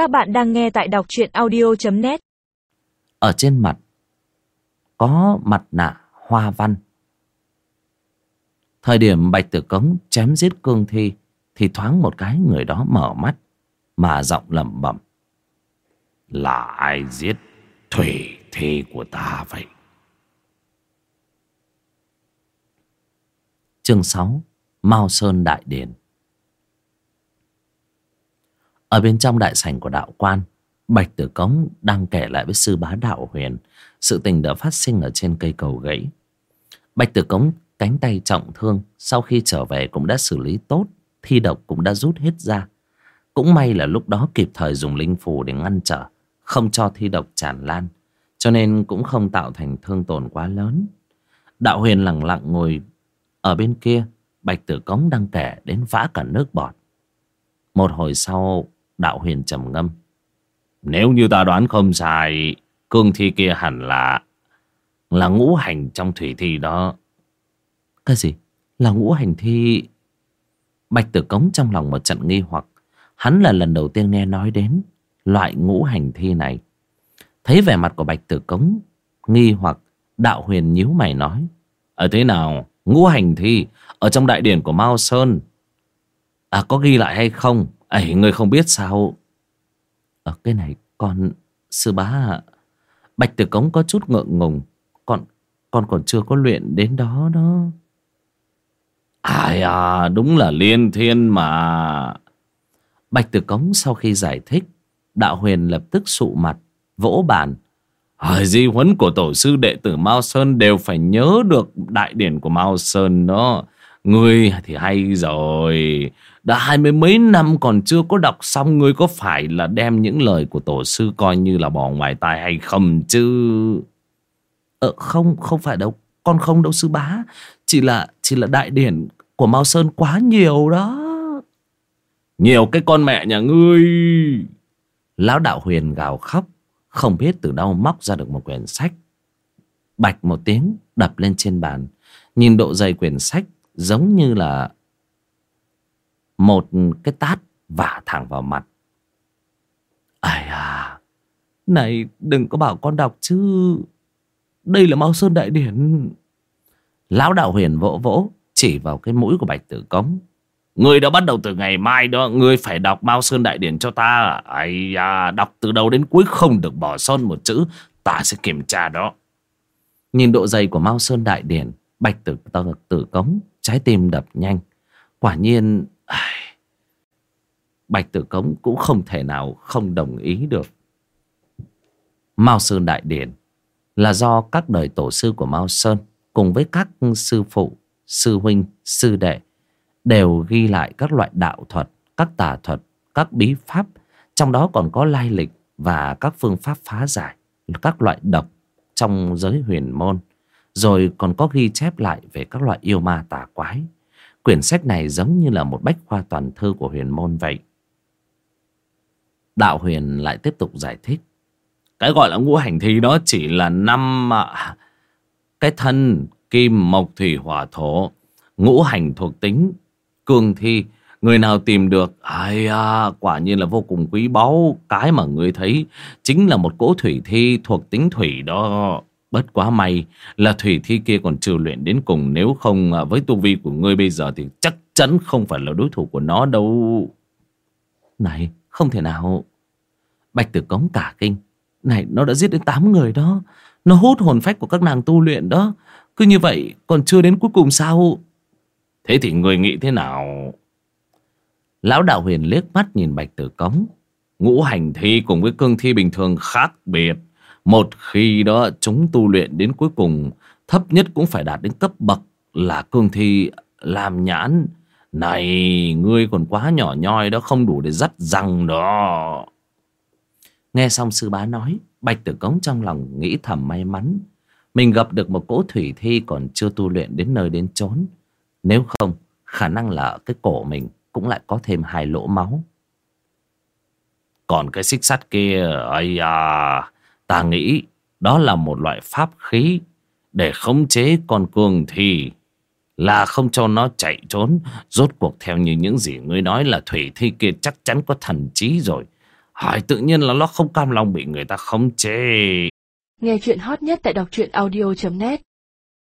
Các bạn đang nghe tại đọc truyện audio.net Ở trên mặt, Có mặt nạ hoa văn. Thời điểm Bạch Tử Cống chém giết cương thi, Thì thoáng một cái người đó mở mắt, Mà giọng lẩm bẩm. Là ai giết thủy thi của ta vậy? Chương 6 Mao Sơn Đại Điển ở bên trong đại sảnh của đạo quan, Bạch Tử Cống đang kể lại với sư bá đạo huyền Sự tình đã phát sinh ở trên cây cầu gãy. Bạch Tử Cống cánh tay trọng thương, Sau khi trở về cũng đã xử lý tốt, Thi độc cũng đã rút hết ra. Cũng may là lúc đó kịp thời dùng linh phù để ngăn trở, Không cho thi độc tràn lan, Cho nên cũng không tạo thành thương tổn quá lớn. Đạo huyền lặng lặng ngồi ở bên kia, Bạch Tử Cống đang kể đến vã cả nước bọt. Một hồi sau Đạo huyền trầm ngâm Nếu như ta đoán không sai, Cương thi kia hẳn là Là ngũ hành trong thủy thi đó Cái gì? Là ngũ hành thi Bạch Tử Cống trong lòng một trận nghi hoặc Hắn là lần đầu tiên nghe nói đến Loại ngũ hành thi này Thấy vẻ mặt của Bạch Tử Cống, Nghi hoặc, Đạo huyền nhíu mày nói Ở thế nào ngũ hành thi ở trong đại điển của Mao Sơn. À có ghi lại hay không? Ấy người không biết sao? Ở cái này con sư bá ạ. Bạch Tử Cống có chút ngượng ngùng. Con con còn chưa có luyện đến đó đó. Ai à đúng là liên thiên mà. Bạch Tử Cống sau khi giải thích, Đạo Huyền lập tức sụ mặt, vỗ bàn. Hỏi di huấn của tổ sư đệ tử Mao Sơn đều phải nhớ được đại điển của Mao Sơn đó. Ngươi thì hay rồi. Đã hai mươi mấy năm còn chưa có đọc xong ngươi có phải là đem những lời của tổ sư coi như là bỏ ngoài tai hay không chứ? Ờ không, không phải đâu. Con không đâu sư bá. Chỉ là chỉ là đại điển của Mao Sơn quá nhiều đó. Nhiều cái con mẹ nhà ngươi. Lão đạo huyền gào khóc không biết từ đâu móc ra được một quyển sách Bạch một tiếng đập lên trên bàn Nhìn độ dày quyển sách Giống như là Một cái tát vả thẳng vào mặt. Ây à Này đừng có bảo con đọc chứ. Đây là Mao Sơn Đại Điển. Lão đạo huyền vỗ vỗ Chỉ vào cái mũi của Bạch Tử Cống. Người đã bắt đầu từ ngày mai đó Người phải đọc Mao Sơn Đại Điển cho ta. Ây à, Đọc từ đầu đến cuối không được bỏ son một chữ Ta sẽ kiểm tra đó. Nhìn độ dày của Mao Sơn Đại Điển Bạch tử, tử, tử cống Trái tim đập nhanh. Quả nhiên ai, Bạch tử cống cũng không thể nào không đồng ý được. Mao Sơn Đại Điển Là do các đời tổ sư của Mao Sơn Cùng với các sư phụ Sư huynh, sư đệ đều ghi lại các loại đạo thuật, các tà thuật, các bí pháp, trong đó còn có lai lịch và các phương pháp phá giải các loại độc trong giới huyền môn, rồi còn có ghi chép lại về các loại yêu ma tà quái. Quyển sách này giống như là một bách khoa toàn thư của huyền môn vậy. Đạo huyền lại tiếp tục giải thích. Cái gọi là ngũ hành thi đó chỉ là năm à, cái thân kim mộc thủy hỏa thổ ngũ hành thuộc tính cương thi Người nào tìm được ai à, Quả nhiên là vô cùng quý báu Cái mà người thấy Chính là một cỗ thủy thi thuộc tính thủy đó Bất quá may Là thủy thi kia còn chưa luyện đến cùng. Nếu không à, với tu vi của ngươi bây giờ Thì chắc chắn không phải là đối thủ của nó đâu. Này, không thể nào. Bạch tử cống cả kinh. Này, nó đã giết đến 8 người đó. Nó hút hồn phách của các nàng tu luyện đó. Cứ như vậy, còn chưa đến cuối cùng sao? Thế thì người nghĩ thế nào? Lão đạo huyền liếc mắt nhìn bạch tử cống. Ngũ hành thi cùng với cương thi bình thường khác biệt. Một khi đó chúng tu luyện đến cuối cùng thấp nhất cũng phải đạt đến cấp bậc là cương thi làm nhãn. Này, ngươi còn quá nhỏ nhoi đó không đủ để dắt răng đó. Nghe xong sư bá nói, Bạch Tử Cống trong lòng nghĩ thầm may mắn. Mình gặp được một cỗ thủy thi còn chưa tu luyện đến nơi đến chốn. Nếu không khả năng là cái cổ mình cũng lại có thêm hai lỗ máu. Còn cái xích sắt kia, ây à, ta nghĩ đó là một loại pháp khí để khống chế con cương thì là không cho nó chạy trốn. Rốt cuộc theo như những gì ngươi nói là thủy thi kia chắc chắn có thần trí rồi. hỏi tự nhiên là nó không cam lòng bị người ta khống chế Nghe chuyện hot nhất tại đọc truyện audio.net